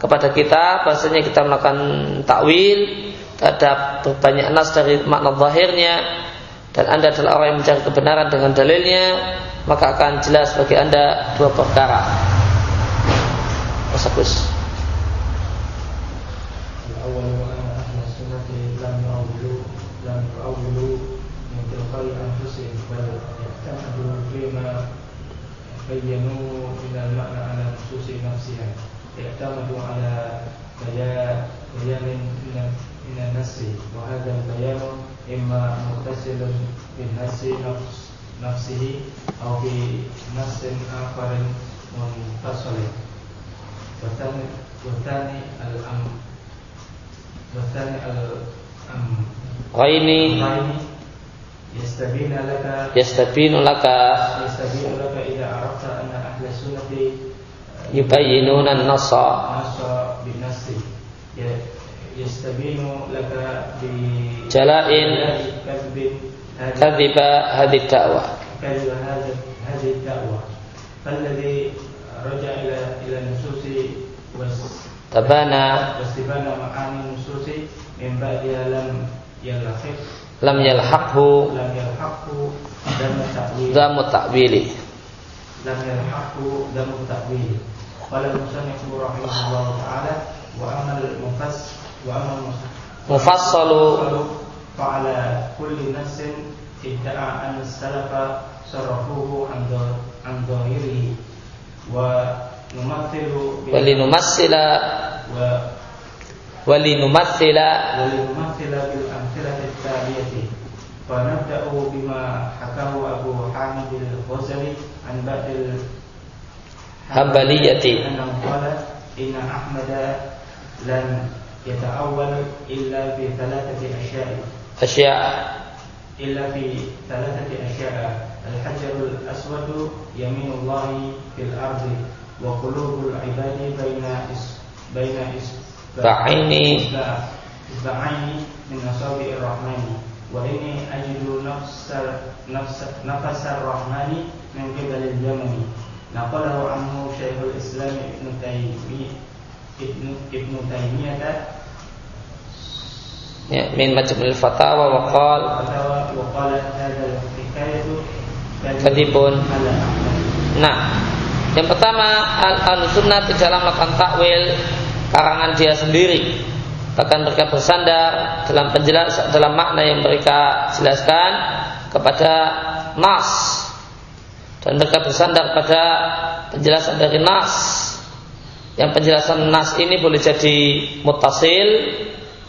S1: kepada kita bahasanya kita melakukan takwil terhadap banyak nas dari makna zahirnya dan anda adalah orang yang mencari kebenaran dengan dalilnya maka akan jelas bagi anda dua perkara. Fokus.
S9: بينوا من المعنى على نصوص نفسها اعتمدوا على بيان من من النص وهذا البيان إما متصل بالنص نفس نفسه أو في نص آخر منفصل والثاني والثاني الأم والثاني الأم
S1: غيني
S9: يستبين لك
S1: يستبين لك
S9: يستبين لك إذا عرفت أن أهل السنة
S1: يبينون النص
S9: النص بالنص يستبين لك
S1: بجلاء
S9: كذب
S1: كذب هذه الدعوة
S9: كذب هذه الدعوة فالذي رجع إلى إلى النصوص
S1: تبانى
S9: واستبان معاني النصوص من بعدها لم يلحق
S1: lam yalhaqhu
S9: lam yalhaqhu damu ta'wil
S1: damu ta'wili
S9: lam yalhaqhu damu ta'wili qala musannif rahimahullah ta'ala wa مفصل فعلى كل نفس ادعى أن السلف صرفوه عن
S1: ظاهره. ونمثل
S9: ولنمثل
S1: ولنمثل
S9: ولنمثل بالأمثلة التالية. فنبدأ بما حكاه أبو حامد الغزلي عن بعد
S1: الحنبلية
S9: أنه قال إن أحمد لم يتأول إلا في ثلاثة أشياء.
S1: أشياء.
S9: إلا في ثلاثة أشياء. الحجر الأسود يمين الله في الأرض وقلوب العباد بين إس بين
S1: إصبعين
S9: إصبعين من أصابع الرحمن. وإني أجد نفس نفس نفس الرحمن من قبل اليمن. نقله عنه شيخ الإسلام ابن تيمية. Ibn, Ibn Taymiyah
S1: ya, min majmul fatawa wa qal.
S9: Wa qala hadha
S1: kadibun nah yang pertama al-sunnah tidaklah melakukan takwil karangan dia sendiri. Bahkan mereka bersandar dalam penjelas dalam makna yang mereka jelaskan kepada nas. Dan mereka bersandar pada penjelasan dari nas yang penjelasan nas ini boleh jadi mutasil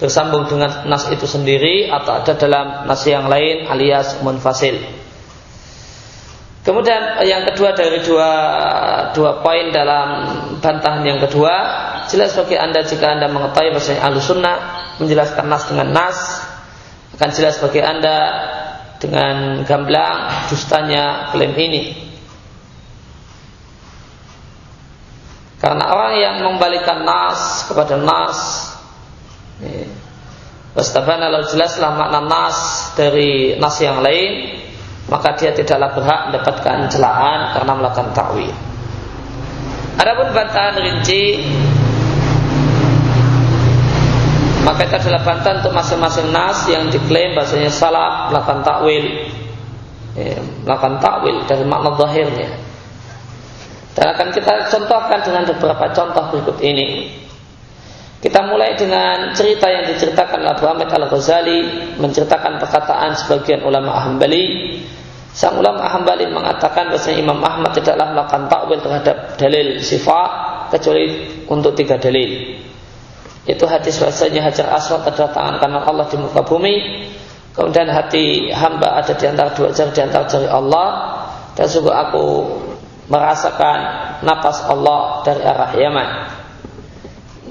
S1: bersambung dengan nas itu sendiri atau ada dalam nas yang lain alias munfasil. Kemudian yang kedua dari dua dua poin dalam bantahan yang kedua jelas bagi anda jika anda mengetahui bahasanya ahlu sunnah menjelaskan nas dengan nas akan jelas bagi anda dengan gamblang dustanya klaim ini karena orang yang membalikan nas kepada nas. Wastabana lalu jelaslah makna nas dari nas yang lain maka dia tidaklah berhak mendapatkan celaan karena melakukan takwil. Adapun bantahan rinci maka itu adalah bantahan untuk masing-masing nas yang diklaim bahasanya salah melakukan takwil. Melakukan takwil dari makna zahirnya dan akan kita contohkan dengan beberapa contoh berikut ini. Kita mulai dengan cerita yang diceritakan oleh Abu Ahmad Al-Ghazali menceritakan perkataan sebagian ulama Ahmbali Sang ulama Ahmbali mengatakan bahwa Imam Ahmad tidaklah melakukan takwil terhadap dalil sifat kecuali untuk tiga dalil. Itu hadis bahasanya hajar aswad adalah tangan kanan Allah di muka bumi. Kemudian hati hamba ada di antara dua jari di antara jari Allah. Dan sungguh aku merasakan napas Allah dari arah Yaman.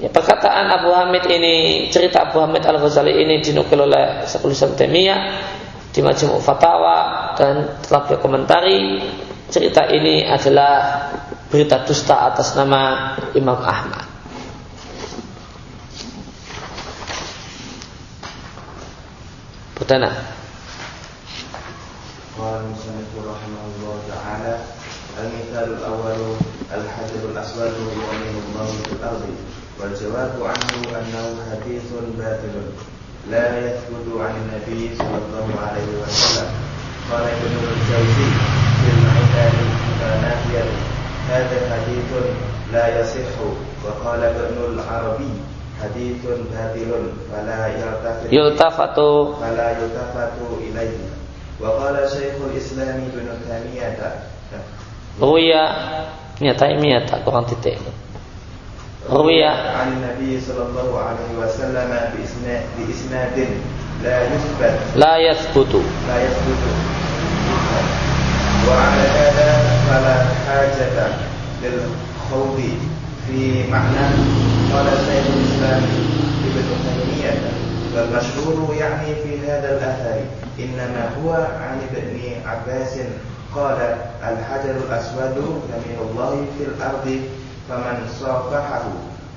S1: Ya, perkataan Abu Hamid ini, cerita Abu Hamid Al-Ghazali ini dinukil oleh Sepulusan temia, di Majmu Fatawa dan telah berkomentari komentari cerita ini adalah berita dusta atas nama Imam Ahmad. Perdana.
S10: المثال الأول الحجر الأسود يؤمن الله في الأرض والجواب عنه أنه حديث باطل لا يثبت عن النبي صلى الله عليه وسلم. قال ابن الجوزي في المعتاد متناهيا هذا حديث لا يصح. وقال ابن العربي حديث باطل فلا يلتفت
S1: يلتفت
S10: فلا يلتفت إليه. وقال شيخ الإسلام ابن تيمية
S1: Ruya Nyata miyata kurang titik Ruya
S10: عن النبي صلى الله عليه وسلم بإسناد, بإسناد لا يثبت
S1: La yathbutu
S10: لا يثبت وعلى هذا فلا حاجة للخوض في معنى قال شيخ الإسلام ابن تيمية والمشهور يعني في هذا الأثر إنما هو عن ابن عباس قال الحجر الأسود يمين الله في الأرض فمن صافحه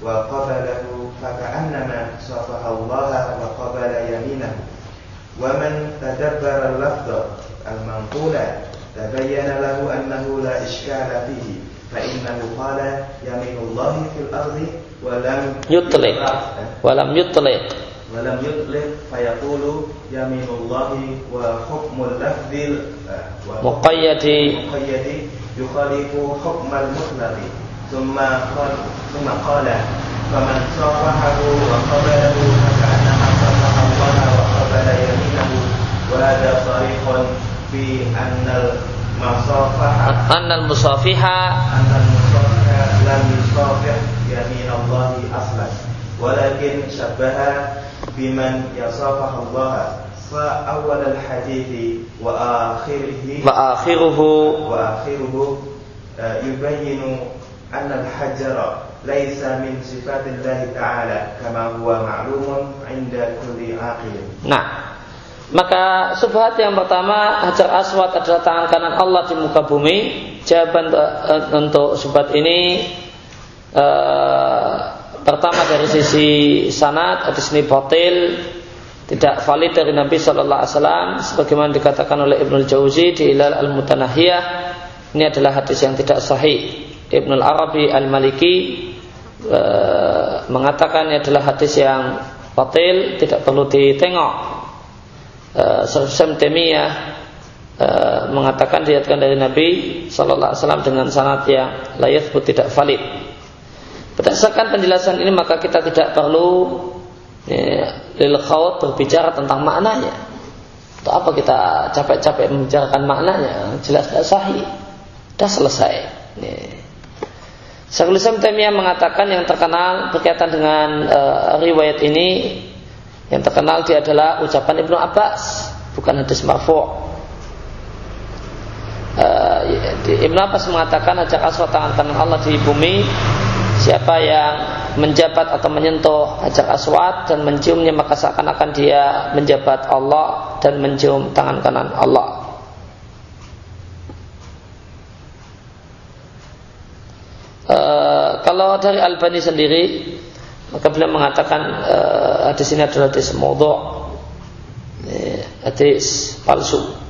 S10: وقبله فكأنما صافح الله وقبل يمينه. ومن تدبر اللفظ المنقول تبين له أنه لا إشكال فيه فإنه قال يمين الله في الأرض ولم
S1: Yutlik Walam yutlik
S10: walam yudlif fayaqulu yaminullahi wa hukmul lafdil eh,
S1: muqayyadi.
S10: Muqayyadi yukhalifu hukmal mutlaqi. Thumma qala thumma qala faman safahahu wa qabalahu faka'annama safaha Allah wa qabala yaminahu wa hadha sarihun fi
S1: annal masafaha. Annal musafiha.
S10: Annal musafiha lam yusafih yaminallahi aslan. Walakin syabaha biman yasafah Allah fa awal al hadith
S1: wa akhirhi wa akhiruhu
S10: wa akhiruhu eh, yubayinu an al hajara laisa min sifatillah ta'ala kama huwa ma'lumun 'inda kulli aqil.
S1: Nah, maka subhat yang pertama Hajar Aswad adalah tangan kanan Allah di muka bumi. Jawaban eh, untuk subhat ini uh, Pertama dari sisi sanad Hadis ini batil Tidak valid dari Nabi Shallallahu Alaihi Wasallam Sebagaimana dikatakan oleh Ibnul Jauzi Di Ilal Al-Mutanahiyah. Ini adalah hadis yang tidak sahih. Ibnul Arabi Al-Maliki eh, Mengatakan ini adalah hadis yang batil Tidak perlu ditengok. Temiyah uh, mengatakan dilihatkan dari Nabi Sallallahu Alaihi Wasallam dengan sanad yang layak tidak valid. Berdasarkan penjelasan ini maka kita tidak perlu ya, lil khawt berbicara tentang maknanya. Untuk apa kita capek-capek membicarakan maknanya? Jelas tidak sahih. Sudah selesai. Ya. Syekhul Islam mengatakan yang terkenal berkaitan dengan uh, riwayat ini yang terkenal dia adalah ucapan Ibnu Abbas, bukan hadis marfu'. Uh, Ibnu Abbas mengatakan ajak aswad tangan kanan Allah di bumi siapa yang menjabat atau menyentuh hajar aswad dan menciumnya maka seakan-akan dia menjabat Allah dan mencium tangan kanan Allah. Uh, kalau dari Albani sendiri maka beliau mengatakan uh, hadis ini adalah hadis modok hadis palsu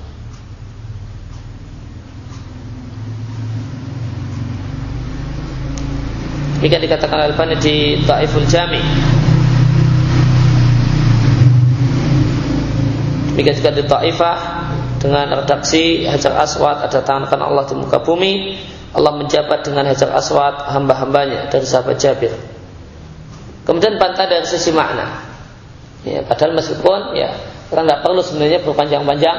S1: jika dikatakan Al-Albani di Taiful Jami jika juga di Taifah dengan redaksi Hajar Aswad ada tangan Allah di muka bumi Allah menjabat dengan Hajar Aswad hamba-hambanya dari sahabat Jabir Kemudian bantah dari sisi makna. Ya, padahal meskipun ya kita tidak perlu sebenarnya berpanjang-panjang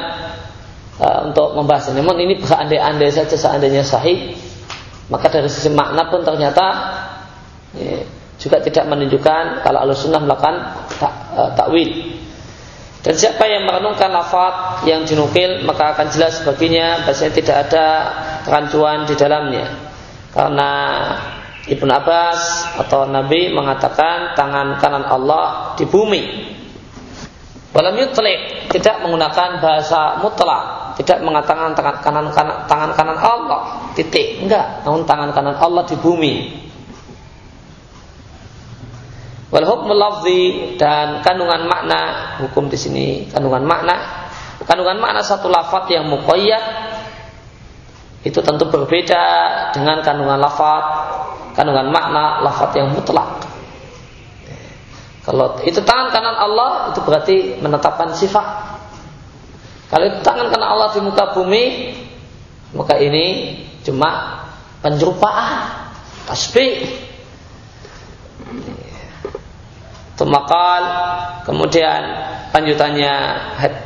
S1: uh, untuk membahasnya. Namun ini berandai-andai saja seandainya sahih, maka dari sisi makna pun ternyata ya, juga tidak menunjukkan kalau al-sunnah melakukan tak, uh, takwil. Dan siapa yang merenungkan lafaz yang dinukil maka akan jelas baginya bahasanya tidak ada rancuan di dalamnya. Karena Ibnu Abbas atau Nabi mengatakan tangan kanan Allah di bumi. Walam yutlik tidak menggunakan bahasa mutlak, tidak mengatakan tangan kanan tangan kanan Allah titik, enggak, namun tangan kanan Allah di bumi. Wal hukmul lafzi dan kandungan makna hukum di sini kandungan makna kandungan makna satu lafat yang muqayyad itu tentu berbeda dengan kandungan lafat kandungan makna lafat yang mutlak. Kalau itu tangan kanan Allah itu berarti menetapkan sifat. Kalau itu tangan kanan Allah di muka bumi maka ini cuma penyerupaan tasbih Tumakal kemudian lanjutannya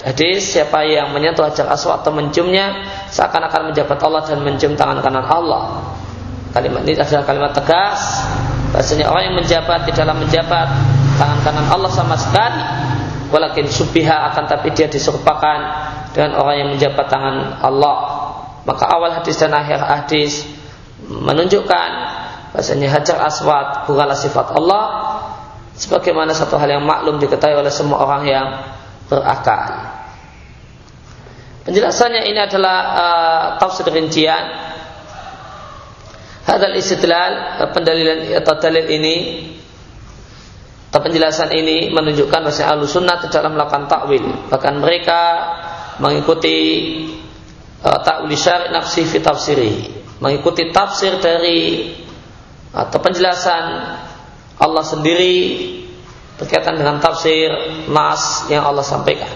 S1: hadis siapa yang menyentuh hajar aswad atau menciumnya seakan-akan menjabat Allah dan mencium tangan kanan Allah. Kalimat ini adalah kalimat tegas. Bahasanya orang yang menjabat di dalam menjabat tangan kanan Allah sama sekali. Walakin subiha akan tapi dia diserupakan dengan orang yang menjabat tangan Allah. Maka awal hadis dan akhir hadis menunjukkan bahasanya hajar aswad bukanlah sifat Allah sebagaimana satu hal yang maklum diketahui oleh semua orang yang berakal. Penjelasannya ini adalah uh, tafsir rincian. Hadal istidlal uh, pendalilan atau dalil ini atau penjelasan ini menunjukkan bahwa ahlu sunnah tidak melakukan takwil. Bahkan mereka mengikuti uh, takwil nafsi fi tafsiri. Mengikuti tafsir dari atau penjelasan Allah sendiri berkaitan dengan tafsir nas yang Allah sampaikan.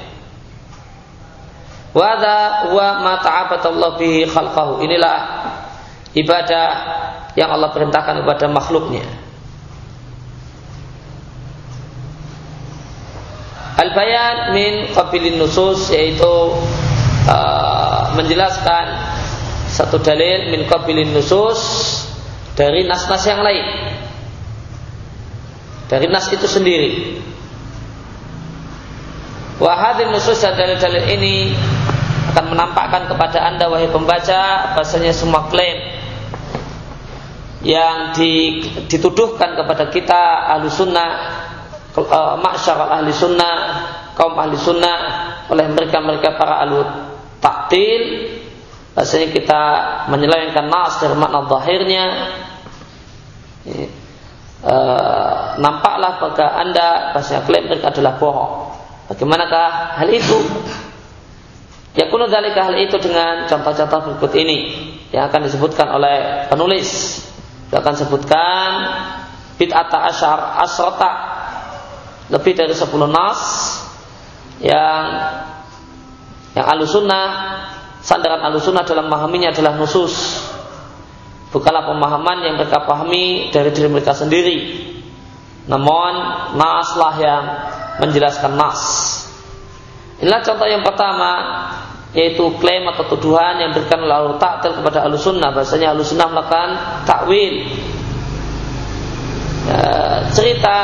S1: Wada wa ma ta'abatallahu bihi khalqahu. Inilah ibadah yang Allah perintahkan kepada makhluknya. Al-bayan min qabilin nusus yaitu uh, menjelaskan satu dalil min qabilin nusus dari nas-nas yang lain dari nas itu sendiri. Wahadin nusus dan dalil-dalil ini akan menampakkan kepada anda wahai pembaca bahasanya semua klaim yang dituduhkan kepada kita ahli sunnah uh, ahli sunnah kaum ahli sunnah oleh mereka-mereka para ahli taktil bahasanya kita menyelewengkan nas dari makna zahirnya Eh, nampaklah bagi anda bahasa klaim mereka adalah bohong. Bagaimanakah hal itu? Ya kuno dalika hal itu dengan contoh-contoh berikut ini yang akan disebutkan oleh penulis. Dia akan sebutkan bid'ata asyar asrota lebih dari 10 nas yang yang alusunnah sandaran alusunnah dalam memahaminya adalah nusus bukanlah pemahaman yang mereka pahami dari diri mereka sendiri. Namun naslah yang menjelaskan nas. Inilah contoh yang pertama yaitu klaim atau tuduhan yang berikan oleh taktil kepada alusunnah bahasanya alusunnah melakukan takwil ya, cerita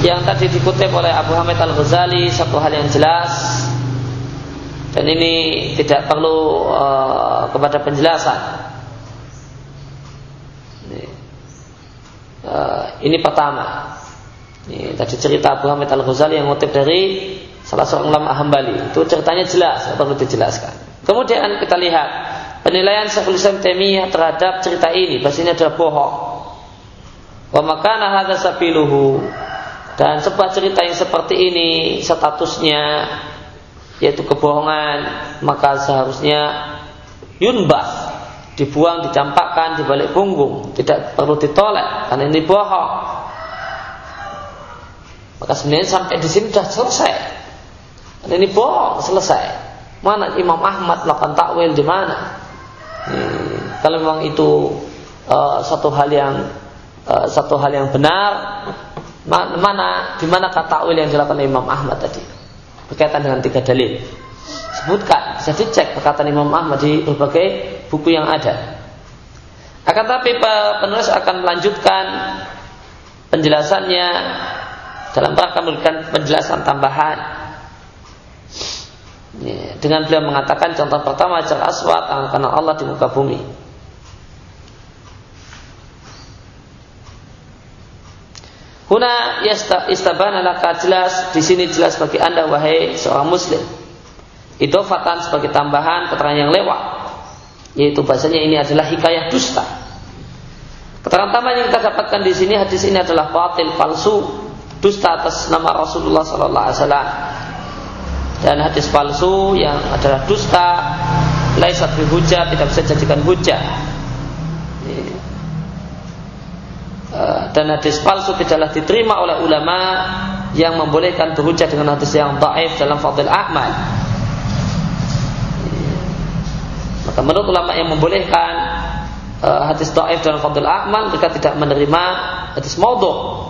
S1: yang tadi dikutip oleh Abu Hamid Al Ghazali satu hal yang jelas dan ini tidak perlu uh, kepada penjelasan Uh, ini pertama. Ini tadi cerita Abu Hamid Al Ghazali yang ngutip dari salah seorang ulama Hambali. Itu ceritanya jelas, perlu dijelaskan. Kemudian kita lihat penilaian Syekhul Islam Taimiyah terhadap cerita ini, bahasanya adalah bohong. Wa makana hadza sabiluhu dan sebuah cerita yang seperti ini statusnya yaitu kebohongan maka seharusnya yunbah dibuang, dicampakkan di balik punggung, tidak perlu ditolak karena ini bohong. Maka sebenarnya sampai di sini sudah selesai. Karena ini bohong, selesai. Mana Imam Ahmad melakukan takwil di mana? Hmm, kalau memang itu uh, satu hal yang uh, satu hal yang benar, mana, mana di mana kata takwil yang dilakukan Imam Ahmad tadi berkaitan dengan tiga dalil sebutkan bisa dicek perkataan Imam Ahmad di berbagai buku yang ada. Akan tapi penulis akan melanjutkan penjelasannya dalam rangka memberikan penjelasan tambahan. Ya, dengan beliau mengatakan contoh pertama jar aswat karena Allah di muka bumi. Huna istabana laka jelas di sini jelas bagi anda wahai seorang muslim. Idofatan sebagai tambahan keterangan yang lewat yaitu bahasanya ini adalah hikayah dusta. Keterangan tambahan yang kita dapatkan di sini hadis ini adalah batil palsu dusta atas nama Rasulullah Sallallahu Alaihi Wasallam. Dan hadis palsu yang adalah dusta laisat hujah tidak bisa jadikan hujah eh, dan hadis palsu tidaklah diterima oleh ulama yang membolehkan berhujah dengan hadis yang taif dalam fadil amal maka menurut ulama yang membolehkan uh, hadis taif dalam fadil amal mereka tidak menerima hadis maudhu.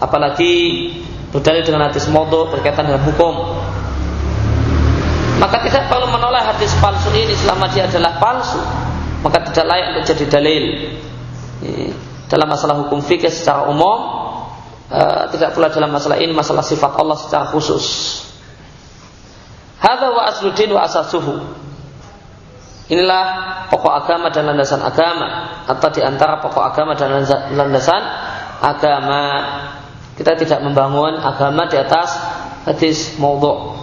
S1: Apalagi berdalil dengan hadis maudhu berkaitan dengan hukum. Maka tidak perlu menolak hadis palsu ini selama dia adalah palsu. Maka tidak layak untuk jadi dalil. Dalam masalah hukum fikih secara umum uh, tidak pula dalam masalah ini masalah sifat Allah secara khusus. Hadza wa asludin wa asasuhu inilah pokok agama dan landasan agama. Atau di antara pokok agama dan landasan agama. Kita tidak membangun agama di atas hadis maudhu.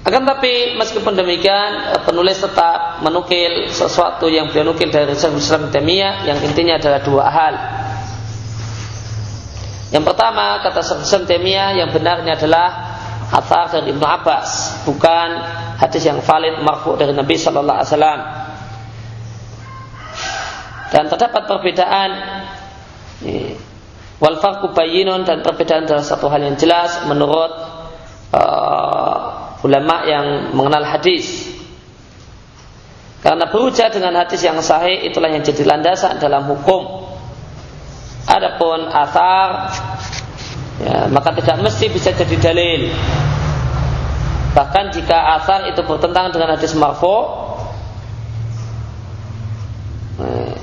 S1: Akan tapi meskipun demikian penulis tetap menukil sesuatu yang beliau nukil dari Syekhul Islam Taimiyah yang intinya adalah dua hal. Yang pertama kata Syekhul Islam yang benarnya adalah atar dari Ibnu Abbas, bukan hadis yang valid marfu dari Nabi Shallallahu Alaihi Wasallam. Dan terdapat perbedaan wal farqu dan perbedaan adalah satu hal yang jelas menurut uh, ulama yang mengenal hadis. Karena berujar dengan hadis yang sahih itulah yang jadi landasan dalam hukum. Adapun asar ya, maka tidak mesti bisa jadi dalil. Bahkan jika asar itu bertentangan dengan hadis marfu, eh,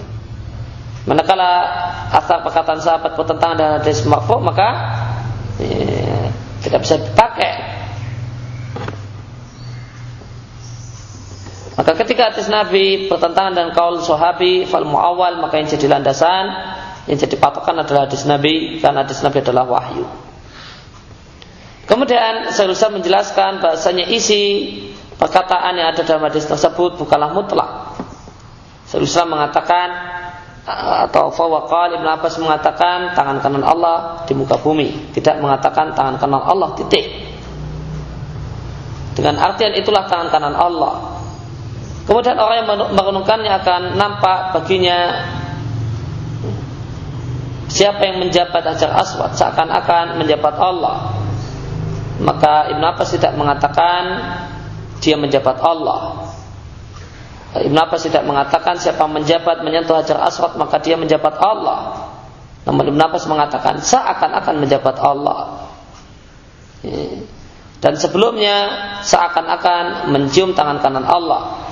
S1: manakala asar perkataan sahabat bertentangan dengan hadis marfu maka ya, tidak bisa dipakai Maka ketika hadis Nabi bertentangan dengan kaul sahabi fal muawal maka yang jadi landasan yang jadi patokan adalah hadis Nabi karena hadis Nabi adalah wahyu. Kemudian usah menjelaskan bahasanya isi perkataan yang ada dalam hadis tersebut bukanlah mutlak. Usah mengatakan atau fawaqal Ibn Abbas mengatakan tangan kanan Allah di muka bumi, tidak mengatakan tangan kanan Allah titik. Dengan artian itulah tangan kanan Allah. Kemudian orang yang merenungkannya akan nampak baginya siapa yang menjabat ajar aswad seakan-akan menjabat Allah. Maka Ibn Abbas tidak mengatakan dia menjabat Allah. Ibn Abbas tidak mengatakan siapa menjabat menyentuh hajar aswad maka dia menjabat Allah. Namun Ibn Abbas mengatakan seakan-akan menjabat Allah. Dan sebelumnya seakan-akan mencium tangan kanan Allah.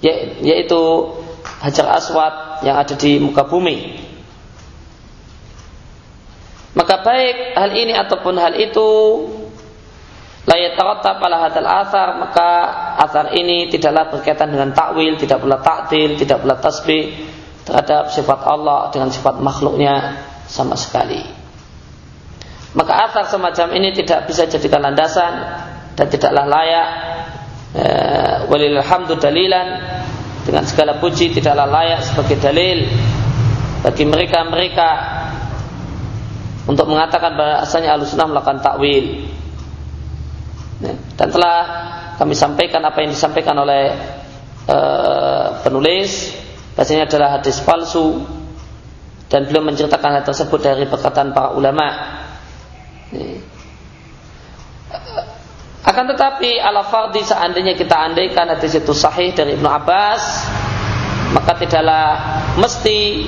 S1: Ya, yaitu hajar aswad yang ada di muka bumi. Maka baik hal ini ataupun hal itu layat taratab pada hadal asar maka asar ini tidaklah berkaitan dengan takwil, tidak pula taktil, tidak pula tasbih terhadap sifat Allah dengan sifat makhluknya sama sekali. Maka asar semacam ini tidak bisa jadikan landasan dan tidaklah layak Eh, walilhamdu dalilan dengan segala puji tidaklah layak sebagai dalil bagi mereka-mereka untuk mengatakan bahasanya alusnah melakukan takwil. Ya, dan telah kami sampaikan apa yang disampaikan oleh uh, penulis. Bahasanya adalah hadis palsu. Dan belum menceritakan hal tersebut dari perkataan para ulama. Ya. Akan tetapi ala fardi seandainya kita andaikan hadis itu sahih dari Ibnu Abbas maka tidaklah mesti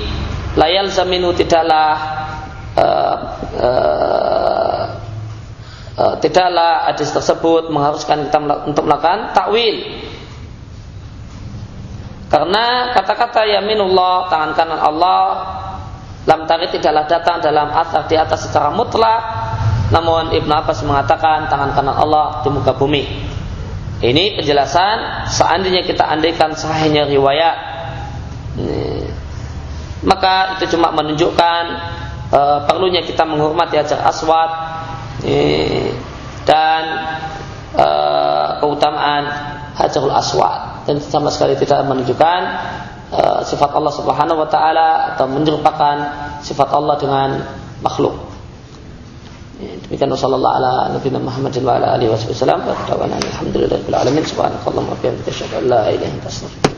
S1: layal zaminu tidaklah uh, uh, tidaklah hadis tersebut mengharuskan kita untuk melakukan takwil karena kata-kata yaminullah tangan kanan Allah lam tarik tidaklah datang dalam asar di atas secara mutlak namun Ibn Abbas mengatakan tangan kanan Allah di muka bumi. Ini penjelasan seandainya kita andaikan sahihnya riwayat. Maka itu cuma menunjukkan e, perlunya kita menghormati ajar aswad e, dan e, keutamaan hajarul aswad dan sama sekali tidak menunjukkan e, sifat Allah Subhanahu wa taala atau menyerupakan sifat Allah dengan makhluk. demikian. Wasallallahu ala nabiyina Muhammad wa ala alihi wasallam. Alhamdulillahil alamin. Subhanakallahumma wa bihamdika asyhadu an la ilaha illa anta astaghfiruka